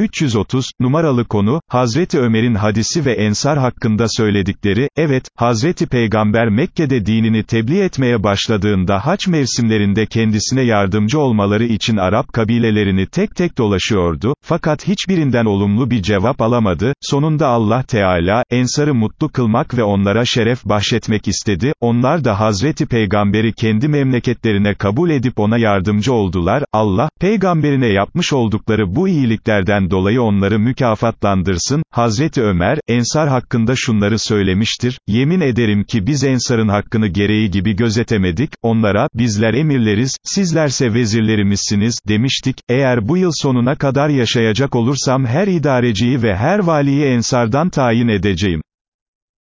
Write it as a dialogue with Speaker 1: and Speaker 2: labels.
Speaker 1: 330, numaralı konu, Hazreti Ömer'in hadisi ve Ensar hakkında söyledikleri, evet, Hazreti Peygamber Mekke'de dinini tebliğ etmeye başladığında haç mevsimlerinde kendisine yardımcı olmaları için Arap kabilelerini tek tek dolaşıyordu, fakat hiçbirinden olumlu bir cevap alamadı, sonunda Allah Teala, Ensar'ı mutlu kılmak ve onlara şeref bahşetmek istedi, onlar da Hazreti Peygamber'i kendi memleketlerine kabul edip ona yardımcı oldular, Allah, Peygamberine yapmış oldukları bu iyiliklerden dolayı onları mükafatlandırsın, Hazreti Ömer, Ensar hakkında şunları söylemiştir, yemin ederim ki biz Ensar'ın hakkını gereği gibi gözetemedik, onlara, bizler emirleriz, sizlerse vezirlerimizsiniz, demiştik, eğer bu yıl sonuna kadar yaşayacak olursam her idareciyi ve her valiyi Ensardan tayin edeceğim.